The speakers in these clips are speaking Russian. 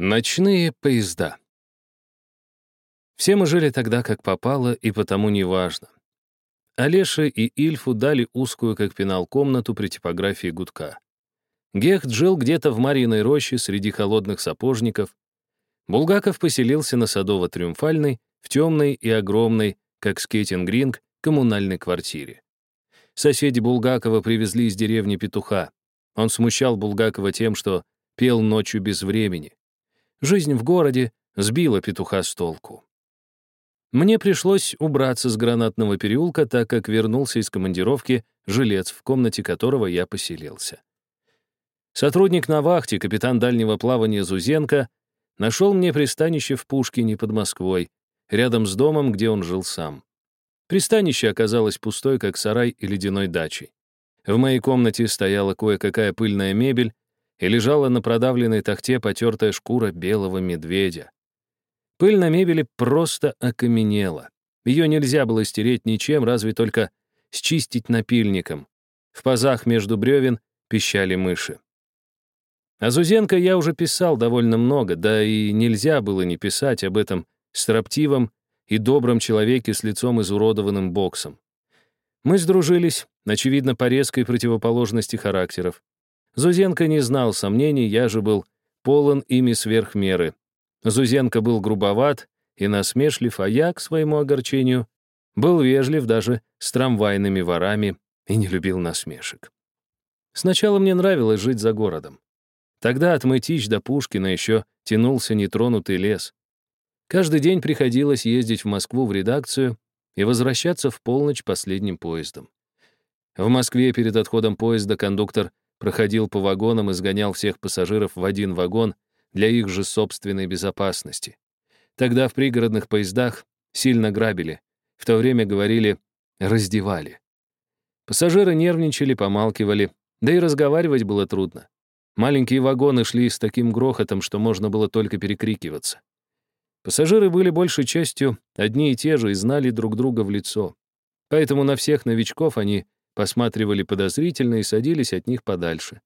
Ночные поезда. Все мы жили тогда, как попало, и потому неважно. Олеше и Ильфу дали узкую, как пенал, комнату при типографии Гудка. Гехт жил где-то в Марьиной роще среди холодных сапожников. Булгаков поселился на Садово-Триумфальной, в темной и огромной, как скейтинг-ринг, коммунальной квартире. Соседи Булгакова привезли из деревни петуха. Он смущал Булгакова тем, что пел ночью без времени. Жизнь в городе сбила петуха с толку. Мне пришлось убраться с гранатного переулка, так как вернулся из командировки жилец, в комнате которого я поселился. Сотрудник на вахте, капитан дальнего плавания Зузенко, нашел мне пристанище в Пушкине под Москвой, рядом с домом, где он жил сам. Пристанище оказалось пустой, как сарай и ледяной дачей. В моей комнате стояла кое-какая пыльная мебель, и лежала на продавленной тахте потертая шкура белого медведя. Пыль на мебели просто окаменела. Ее нельзя было стереть ничем, разве только счистить напильником. В пазах между бревен пищали мыши. О Зузенко я уже писал довольно много, да и нельзя было не писать об этом строптивом и добром человеке с лицом изуродованным боксом. Мы сдружились, очевидно, по резкой противоположности характеров. Зузенко не знал сомнений, я же был полон ими сверх меры. Зузенко был грубоват и насмешлив, а я, к своему огорчению, был вежлив даже с трамвайными ворами и не любил насмешек. Сначала мне нравилось жить за городом. Тогда от Мытищ до Пушкина еще тянулся нетронутый лес. Каждый день приходилось ездить в Москву в редакцию и возвращаться в полночь последним поездом. В Москве перед отходом поезда кондуктор проходил по вагонам и сгонял всех пассажиров в один вагон для их же собственной безопасности. Тогда в пригородных поездах сильно грабили, в то время говорили «раздевали». Пассажиры нервничали, помалкивали, да и разговаривать было трудно. Маленькие вагоны шли с таким грохотом, что можно было только перекрикиваться. Пассажиры были большей частью одни и те же и знали друг друга в лицо. Поэтому на всех новичков они посматривали подозрительно и садились от них подальше.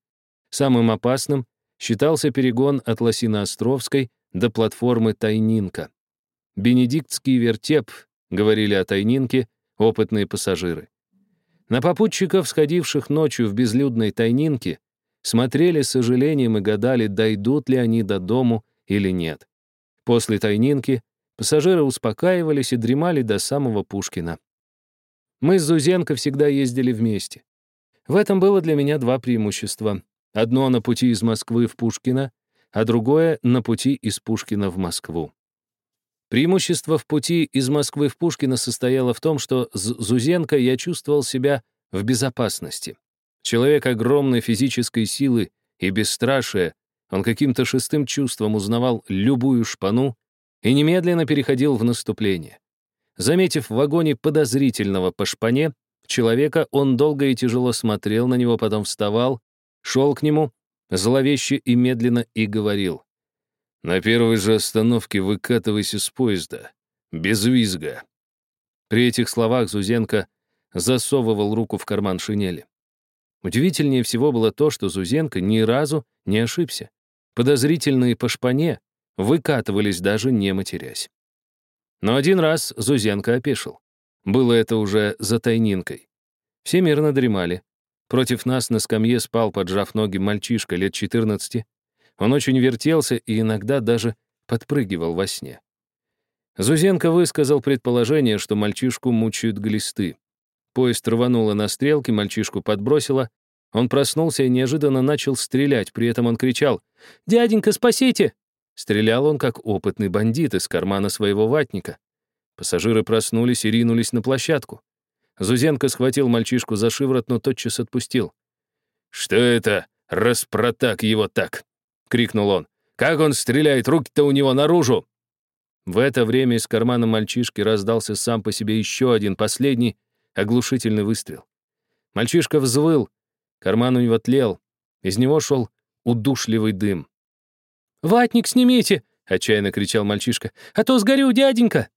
Самым опасным считался перегон от Лосино-Островской до платформы Тайнинка. «Бенедиктский вертеп», — говорили о Тайнинке опытные пассажиры. На попутчиков, сходивших ночью в безлюдной Тайнинке, смотрели с сожалением и гадали, дойдут ли они до дому или нет. После Тайнинки пассажиры успокаивались и дремали до самого Пушкина. Мы с Зузенко всегда ездили вместе. В этом было для меня два преимущества. Одно на пути из Москвы в Пушкино, а другое на пути из Пушкина в Москву. Преимущество в пути из Москвы в Пушкино состояло в том, что с Зузенко я чувствовал себя в безопасности. Человек огромной физической силы и бесстрашия, он каким-то шестым чувством узнавал любую шпану и немедленно переходил в наступление. Заметив в вагоне подозрительного по шпане человека, он долго и тяжело смотрел на него, потом вставал, шел к нему, зловеще и медленно и говорил. «На первой же остановке выкатывайся с поезда. Без визга». При этих словах Зузенко засовывал руку в карман шинели. Удивительнее всего было то, что Зузенко ни разу не ошибся. Подозрительные по шпане выкатывались даже не матерясь. Но один раз Зузенко опешил. Было это уже за тайнинкой. Все мирно дремали. Против нас на скамье спал, поджав ноги, мальчишка лет 14. Он очень вертелся и иногда даже подпрыгивал во сне. Зузенко высказал предположение, что мальчишку мучают глисты. Поезд рвануло на стрелке, мальчишку подбросило. Он проснулся и неожиданно начал стрелять, при этом он кричал «Дяденька, спасите!» Стрелял он, как опытный бандит из кармана своего ватника. Пассажиры проснулись и ринулись на площадку. Зузенко схватил мальчишку за шиворот, но тотчас отпустил. «Что это? Распротак его так!» — крикнул он. «Как он стреляет? Руки-то у него наружу!» В это время из кармана мальчишки раздался сам по себе еще один, последний, оглушительный выстрел. Мальчишка взвыл, карман у него тлел, из него шел удушливый дым. «Ватник снимите!» — отчаянно кричал мальчишка. «А то сгорю, дяденька!»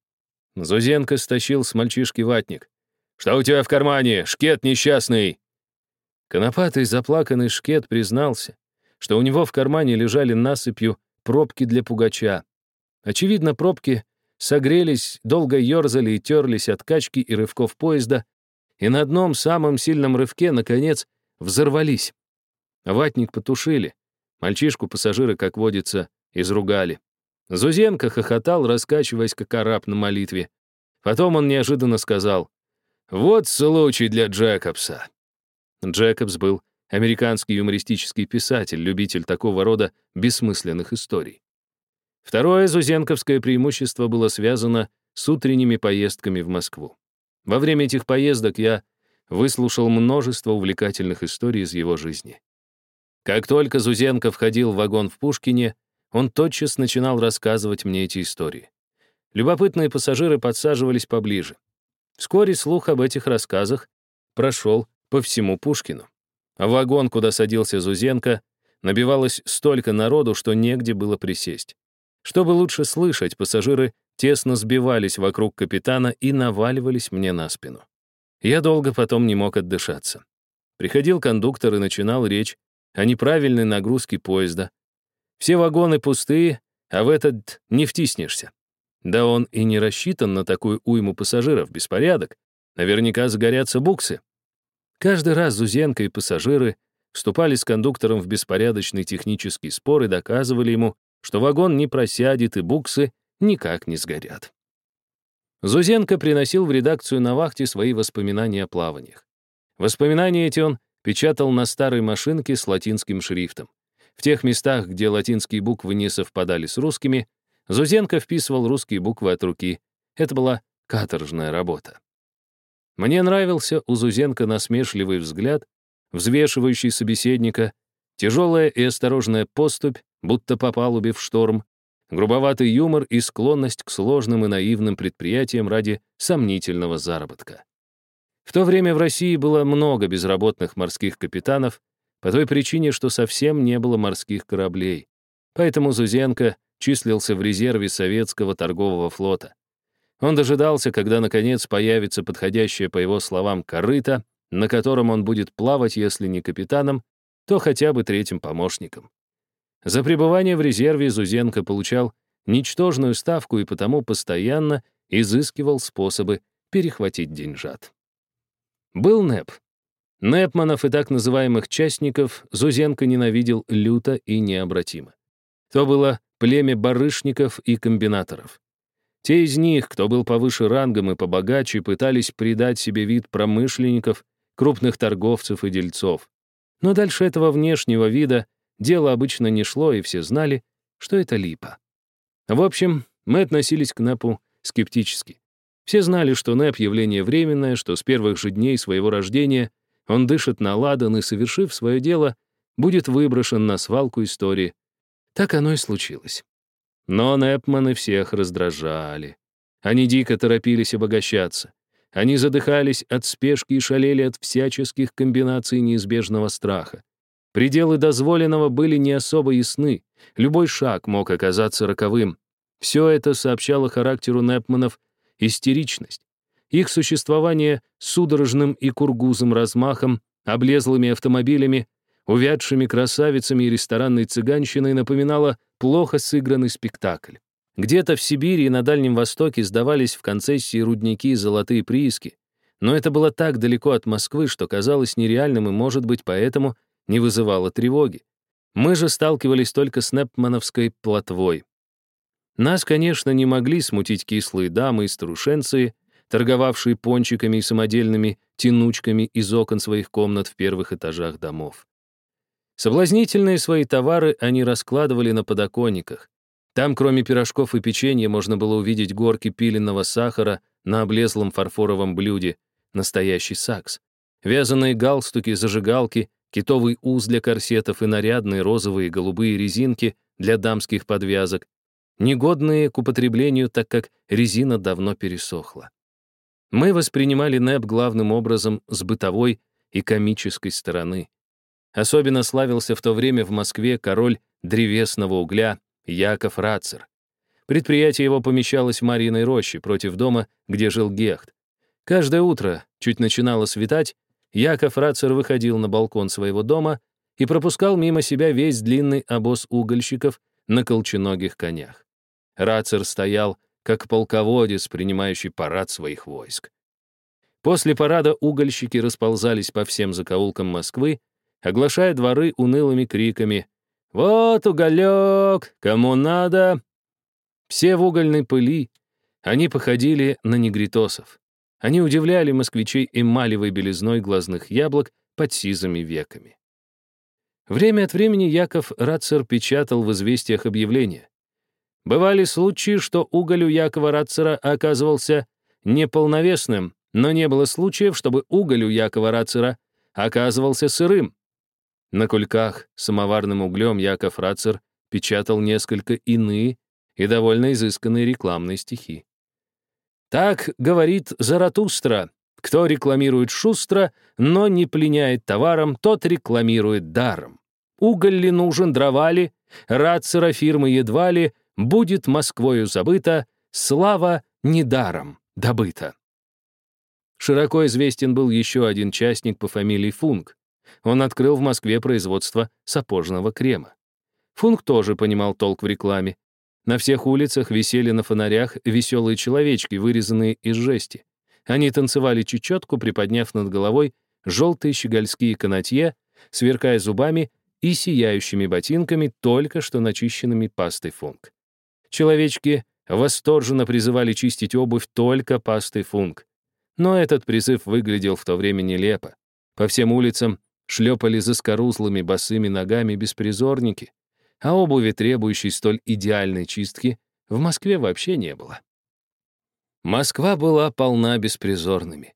Зузенко стащил с мальчишки ватник. «Что у тебя в кармане? Шкет несчастный!» Конопатый заплаканный шкет признался, что у него в кармане лежали насыпью пробки для пугача. Очевидно, пробки согрелись, долго ерзали и терлись от качки и рывков поезда, и на одном самом сильном рывке, наконец, взорвались. Ватник потушили. Мальчишку пассажиры, как водится, изругали. Зузенко хохотал, раскачиваясь, как араб на молитве. Потом он неожиданно сказал, «Вот случай для Джекобса». Джекобс был американский юмористический писатель, любитель такого рода бессмысленных историй. Второе зузенковское преимущество было связано с утренними поездками в Москву. Во время этих поездок я выслушал множество увлекательных историй из его жизни. Как только Зузенко входил в вагон в Пушкине, он тотчас начинал рассказывать мне эти истории. Любопытные пассажиры подсаживались поближе. Вскоре слух об этих рассказах прошел по всему Пушкину. А вагон, куда садился Зузенко, набивалось столько народу, что негде было присесть. Чтобы лучше слышать, пассажиры тесно сбивались вокруг капитана и наваливались мне на спину. Я долго потом не мог отдышаться. Приходил кондуктор и начинал речь о неправильной нагрузке поезда. Все вагоны пустые, а в этот не втиснешься. Да он и не рассчитан на такую уйму пассажиров, беспорядок. Наверняка загорятся буксы. Каждый раз Зузенко и пассажиры вступали с кондуктором в беспорядочный технический спор и доказывали ему, что вагон не просядет и буксы никак не сгорят. Зузенко приносил в редакцию на вахте свои воспоминания о плаваниях. Воспоминания эти он печатал на старой машинке с латинским шрифтом. В тех местах, где латинские буквы не совпадали с русскими, Зузенко вписывал русские буквы от руки. Это была каторжная работа. Мне нравился у Зузенко насмешливый взгляд, взвешивающий собеседника, тяжелая и осторожная поступь, будто по палубе в шторм, грубоватый юмор и склонность к сложным и наивным предприятиям ради сомнительного заработка. В то время в России было много безработных морских капитанов по той причине, что совсем не было морских кораблей. Поэтому Зузенко числился в резерве советского торгового флота. Он дожидался, когда, наконец, появится подходящее, по его словам, корыто, на котором он будет плавать, если не капитаном, то хотя бы третьим помощником. За пребывание в резерве Зузенко получал ничтожную ставку и потому постоянно изыскивал способы перехватить деньжат. Был НЭП. Непманов и так называемых частников Зузенко ненавидел люто и необратимо. То было племя барышников и комбинаторов. Те из них, кто был повыше рангом и побогаче, пытались придать себе вид промышленников, крупных торговцев и дельцов. Но дальше этого внешнего вида Дело обычно не шло, и все знали, что это липа. В общем, мы относились к НЭПу скептически. Все знали, что НЭП — явление временное, что с первых же дней своего рождения он дышит на ладан и, совершив свое дело, будет выброшен на свалку истории. Так оно и случилось. Но НЭПманы всех раздражали. Они дико торопились обогащаться. Они задыхались от спешки и шалели от всяческих комбинаций неизбежного страха. Пределы дозволенного были не особо ясны. Любой шаг мог оказаться роковым. Все это сообщало характеру Непманов истеричность. Их существование судорожным и кургузым размахом, облезлыми автомобилями, увядшими красавицами и ресторанной цыганщиной напоминало плохо сыгранный спектакль. Где-то в Сибири и на Дальнем Востоке сдавались в концессии рудники и золотые прииски, но это было так далеко от Москвы, что казалось нереальным и, может быть, поэтому не вызывало тревоги. Мы же сталкивались только с непмановской плотвой. Нас, конечно, не могли смутить кислые дамы и старушенцы, торговавшие пончиками и самодельными тянучками из окон своих комнат в первых этажах домов. Соблазнительные свои товары они раскладывали на подоконниках. Там, кроме пирожков и печенья, можно было увидеть горки пиленного сахара на облезлом фарфоровом блюде, настоящий сакс, вязаные галстуки, зажигалки китовый уз для корсетов и нарядные розовые и голубые резинки для дамских подвязок, негодные к употреблению, так как резина давно пересохла. Мы воспринимали НЭП главным образом с бытовой и комической стороны. Особенно славился в то время в Москве король древесного угля Яков Рацер. Предприятие его помещалось в Мариной роще против дома, где жил Гехт. Каждое утро, чуть начинало светать, Яков Рацер выходил на балкон своего дома и пропускал мимо себя весь длинный обоз угольщиков, на колченогих конях. Рацер стоял, как полководец, принимающий парад своих войск. После парада угольщики расползались по всем закоулкам Москвы, оглашая дворы унылыми криками «Вот уголек! Кому надо!» Все в угольной пыли, они походили на негритосов. Они удивляли москвичей эмалевой белизной глазных яблок под сизыми веками. Время от времени Яков Рацер печатал в известиях объявления. Бывали случаи, что уголь у Якова Рацера оказывался неполновесным, но не было случаев, чтобы уголь у Якова Рацера оказывался сырым. На кульках самоварным углем Яков Рацер печатал несколько иные и довольно изысканные рекламные стихи. Так говорит Заратустра. Кто рекламирует шустро, но не пленяет товаром, тот рекламирует даром. Уголь ли нужен, дрова ли, рацера фирмы едва ли, будет Москвою забыта, слава недаром добыта. Широко известен был еще один частник по фамилии Функ. Он открыл в Москве производство сапожного крема. Функ тоже понимал толк в рекламе. На всех улицах висели на фонарях веселые человечки, вырезанные из жести. Они танцевали чечетку, приподняв над головой желтые щегольские канатье, сверкая зубами и сияющими ботинками, только что начищенными пастой функ. Человечки восторженно призывали чистить обувь только пастой функ. Но этот призыв выглядел в то время нелепо. По всем улицам шлепали заскорузлыми босыми ногами беспризорники, а обуви, требующей столь идеальной чистки, в Москве вообще не было. Москва была полна беспризорными.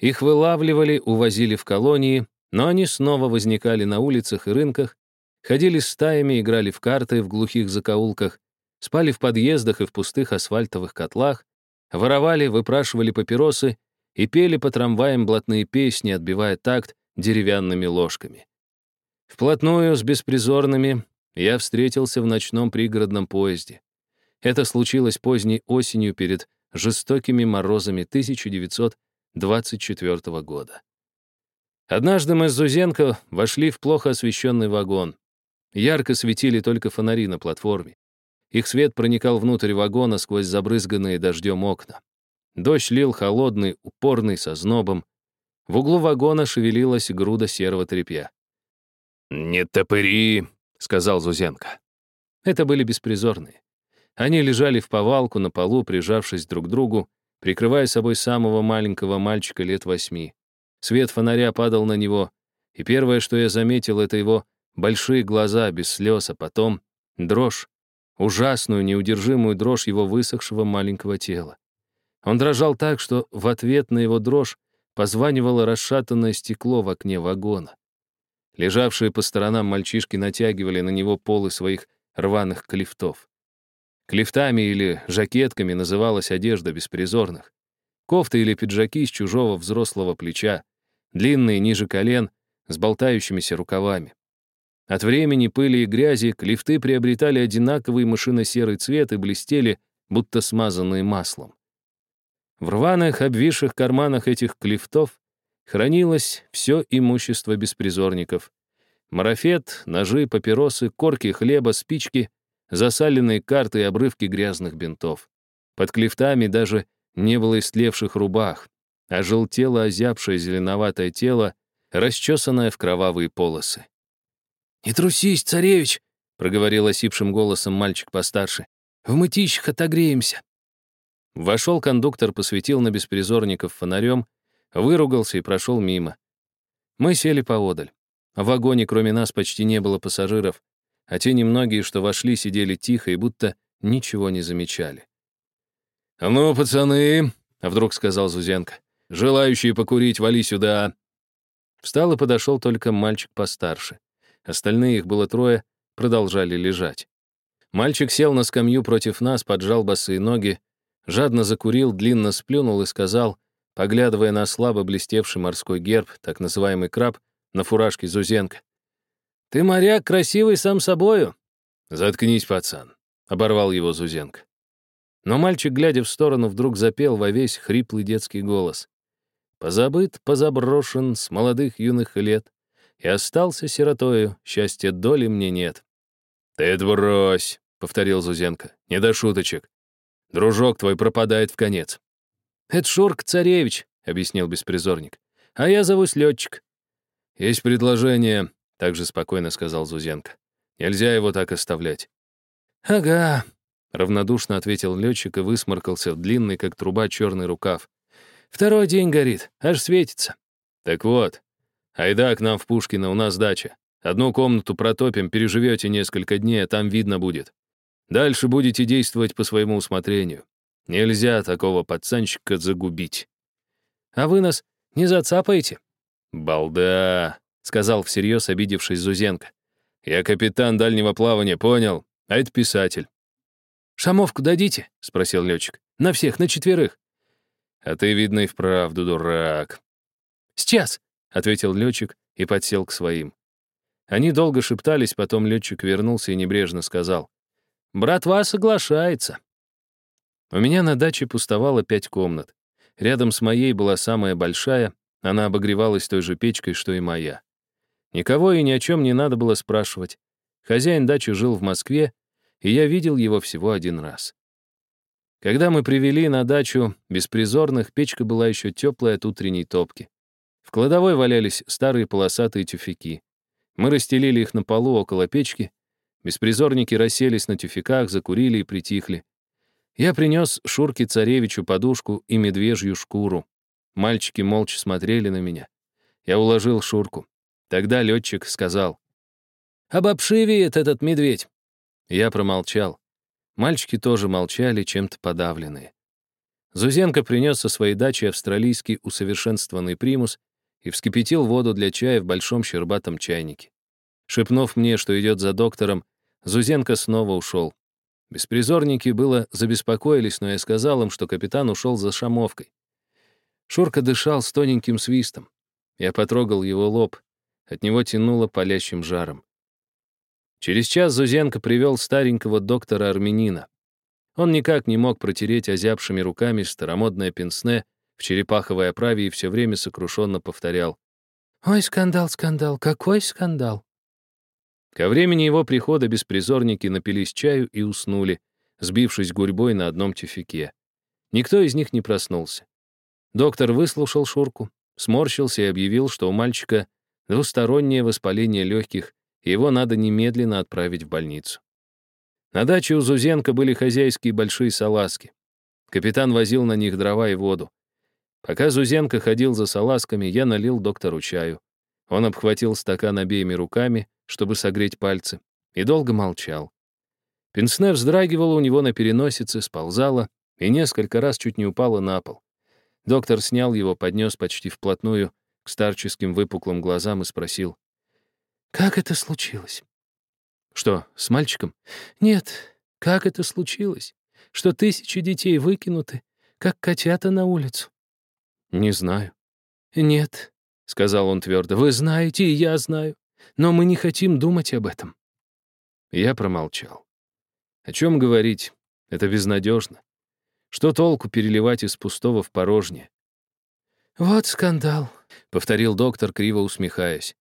Их вылавливали, увозили в колонии, но они снова возникали на улицах и рынках, ходили стаями, играли в карты в глухих закоулках, спали в подъездах и в пустых асфальтовых котлах, воровали, выпрашивали папиросы и пели по трамваям блатные песни, отбивая такт деревянными ложками. Вплотную с беспризорными я встретился в ночном пригородном поезде. Это случилось поздней осенью перед жестокими морозами 1924 года. Однажды мы с Зузенко вошли в плохо освещенный вагон. Ярко светили только фонари на платформе. Их свет проникал внутрь вагона сквозь забрызганные дождем окна. Дождь лил холодный, упорный, со знобом. В углу вагона шевелилась груда серого тряпья. «Не топыри!» — сказал Зузенко. Это были беспризорные. Они лежали в повалку на полу, прижавшись друг к другу, прикрывая собой самого маленького мальчика лет восьми. Свет фонаря падал на него, и первое, что я заметил, это его большие глаза без слез, а потом дрожь, ужасную, неудержимую дрожь его высохшего маленького тела. Он дрожал так, что в ответ на его дрожь позванивало расшатанное стекло в окне вагона. Лежавшие по сторонам мальчишки натягивали на него полы своих рваных клифтов. Клифтами или жакетками называлась одежда беспризорных. Кофты или пиджаки с чужого взрослого плеча, длинные ниже колен, с болтающимися рукавами. От времени, пыли и грязи клифты приобретали одинаковый мышино-серый цвет и блестели, будто смазанные маслом. В рваных, обвисших карманах этих клифтов хранилось все имущество беспризорников. Марафет, ножи, папиросы, корки хлеба, спички, засаленные карты и обрывки грязных бинтов. Под клифтами даже не было истлевших рубах, а желтело озябшее зеленоватое тело, расчесанное в кровавые полосы. «Не трусись, царевич!» — проговорил осипшим голосом мальчик постарше. «В мытищах отогреемся!» Вошел кондуктор, посветил на беспризорников фонарем, выругался и прошел мимо. Мы сели поодаль. В вагоне кроме нас почти не было пассажиров, а те немногие, что вошли, сидели тихо и будто ничего не замечали. «Ну, пацаны», — вдруг сказал Зузенко, — «желающие покурить, вали сюда». Встал и подошел только мальчик постарше. Остальные, их было трое, продолжали лежать. Мальчик сел на скамью против нас, поджал босые ноги, жадно закурил, длинно сплюнул и сказал, поглядывая на слабо блестевший морской герб, так называемый краб, на фуражке Зузенко. «Ты, моряк, красивый сам собою». «Заткнись, пацан», — оборвал его Зузенко. Но мальчик, глядя в сторону, вдруг запел во весь хриплый детский голос. «Позабыт, позаброшен с молодых юных лет, и остался сиротою, счастья доли мне нет». «Ты это брось», — повторил Зузенко. «Не до шуточек. Дружок твой пропадает в конец». «Это Шурк Царевич», — объяснил беспризорник. «А я зовусь Летчик». «Есть предложение», — также спокойно сказал Зузенко. «Нельзя его так оставлять». «Ага», — равнодушно ответил летчик и высморкался в длинный, как труба, черный рукав. «Второй день горит, аж светится». «Так вот, айда к нам в Пушкино, у нас дача. Одну комнату протопим, переживете несколько дней, а там видно будет. Дальше будете действовать по своему усмотрению. Нельзя такого пацанчика загубить». «А вы нас не зацапаете?» «Балда», — сказал всерьез обидевшись Зузенко. «Я капитан дальнего плавания, понял? А это писатель». «Шамовку дадите?» — спросил летчик. «На всех, на четверых». «А ты, видно, и вправду дурак». «Сейчас», — ответил летчик и подсел к своим. Они долго шептались, потом летчик вернулся и небрежно сказал. «Братва соглашается». У меня на даче пустовало пять комнат. Рядом с моей была самая большая, она обогревалась той же печкой, что и моя. Никого и ни о чем не надо было спрашивать. Хозяин дачи жил в Москве, и я видел его всего один раз. Когда мы привели на дачу беспризорных, печка была еще теплая от утренней топки. В кладовой валялись старые полосатые тюфяки. Мы расстелили их на полу около печки. Беспризорники расселись на тюфяках, закурили и притихли. Я принес Шурке Царевичу подушку и медвежью шкуру. Мальчики молча смотрели на меня. Я уложил Шурку. Тогда летчик сказал. «Обобшивеет этот медведь». Я промолчал. Мальчики тоже молчали, чем-то подавленные. Зузенко принес со своей дачи австралийский усовершенствованный примус и вскипятил воду для чая в большом щербатом чайнике. Шепнув мне, что идет за доктором, Зузенко снова ушел. Беспризорники было забеспокоились, но я сказал им, что капитан ушел за шамовкой. Шурка дышал с тоненьким свистом. Я потрогал его лоб. От него тянуло палящим жаром. Через час Зузенко привел старенького доктора-армянина. Он никак не мог протереть озябшими руками старомодное пенсне, в черепаховой оправе и все время сокрушенно повторял. «Ой, скандал, скандал, какой скандал!» Ко времени его прихода беспризорники напились чаю и уснули, сбившись гурьбой на одном тюфяке. Никто из них не проснулся. Доктор выслушал Шурку, сморщился и объявил, что у мальчика двустороннее воспаление легких, и его надо немедленно отправить в больницу. На даче у Зузенко были хозяйские большие салазки. Капитан возил на них дрова и воду. Пока Зузенко ходил за салазками, я налил доктору чаю. Он обхватил стакан обеими руками, чтобы согреть пальцы, и долго молчал. Пенсне вздрагивала у него на переносице, сползала и несколько раз чуть не упала на пол. Доктор снял его, поднес почти вплотную к старческим выпуклым глазам и спросил. «Как это случилось?» «Что, с мальчиком?» «Нет, как это случилось? Что тысячи детей выкинуты, как котята на улицу?» «Не знаю». «Нет», — сказал он твердо, — «вы знаете, и я знаю, но мы не хотим думать об этом». Я промолчал. О чем говорить? Это безнадежно. Что толку переливать из пустого в порожнее? «Вот скандал», — повторил доктор, криво усмехаясь.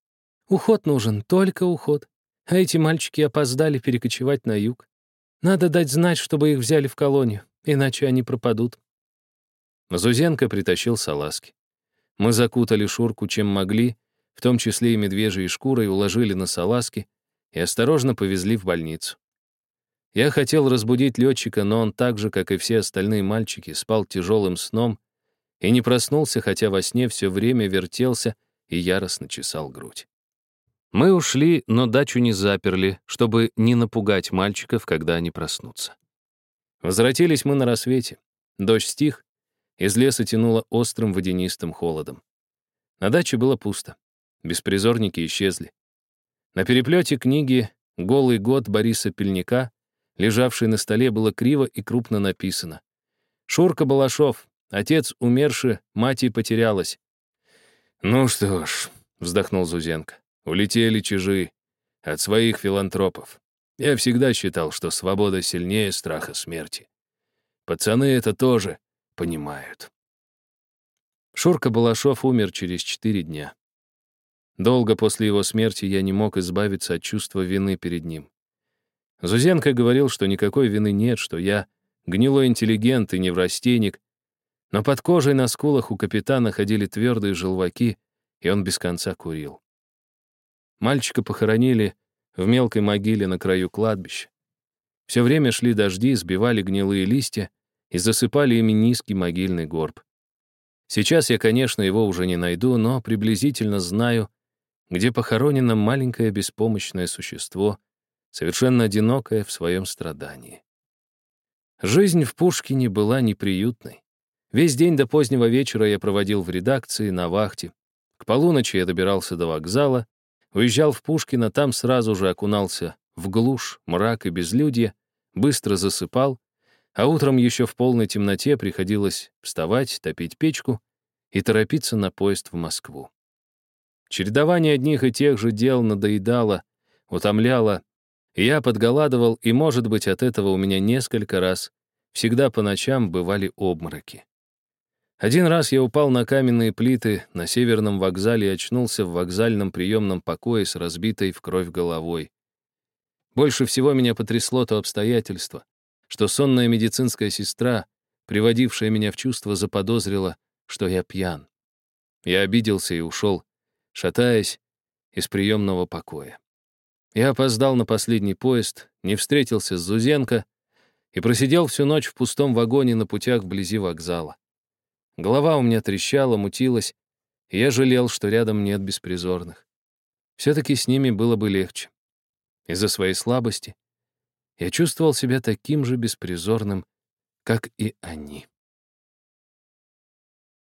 «Уход нужен, только уход. А эти мальчики опоздали перекочевать на юг. Надо дать знать, чтобы их взяли в колонию, иначе они пропадут». Зузенко притащил салазки. Мы закутали Шурку чем могли, в том числе и медвежьей шкурой, уложили на салазки и осторожно повезли в больницу. Я хотел разбудить летчика, но он так же, как и все остальные мальчики, спал тяжелым сном и не проснулся, хотя во сне все время вертелся и яростно чесал грудь. Мы ушли, но дачу не заперли, чтобы не напугать мальчиков, когда они проснутся. Возвратились мы на рассвете. Дождь стих, из леса тянуло острым водянистым холодом. На даче было пусто. Беспризорники исчезли. На переплете книги «Голый год» Бориса Пельника, лежавшей на столе, было криво и крупно написано. Шурка Балашов, отец умерший, мать и потерялась. «Ну что ж», — вздохнул Зузенко, — «улетели чужие от своих филантропов. Я всегда считал, что свобода сильнее страха смерти. Пацаны это тоже понимают. Шурка Балашов умер через четыре дня. Долго после его смерти я не мог избавиться от чувства вины перед ним. Зузенко говорил, что никакой вины нет, что я гнилой интеллигент и неврастенник, но под кожей на скулах у капитана ходили твердые желваки, и он без конца курил. Мальчика похоронили в мелкой могиле на краю кладбища. Все время шли дожди, сбивали гнилые листья и засыпали ими низкий могильный горб. Сейчас я, конечно, его уже не найду, но приблизительно знаю, где похоронено маленькое беспомощное существо, совершенно одинокое в своем страдании. Жизнь в Пушкине была неприютной. Весь день до позднего вечера я проводил в редакции, на вахте. К полуночи я добирался до вокзала, уезжал в Пушкино, там сразу же окунался в глушь, мрак и безлюдье, быстро засыпал, а утром еще в полной темноте приходилось вставать, топить печку и торопиться на поезд в Москву. Чередование одних и тех же дел надоедало, утомляло, и я подголадывал, и, может быть, от этого у меня несколько раз, всегда по ночам бывали обмороки. Один раз я упал на каменные плиты на северном вокзале и очнулся в вокзальном приемном покое с разбитой в кровь головой. Больше всего меня потрясло то обстоятельство, что сонная медицинская сестра, приводившая меня в чувство, заподозрила, что я пьян. Я обиделся и ушел, шатаясь из приемного покоя. Я опоздал на последний поезд, не встретился с Зузенко и просидел всю ночь в пустом вагоне на путях вблизи вокзала. Голова у меня трещала, мутилась, и я жалел, что рядом нет беспризорных. Все-таки с ними было бы легче. Из-за своей слабости я чувствовал себя таким же беспризорным, как и они.